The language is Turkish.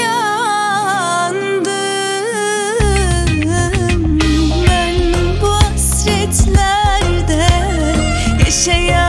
yandım. Ben bu hasretlerde yaşayan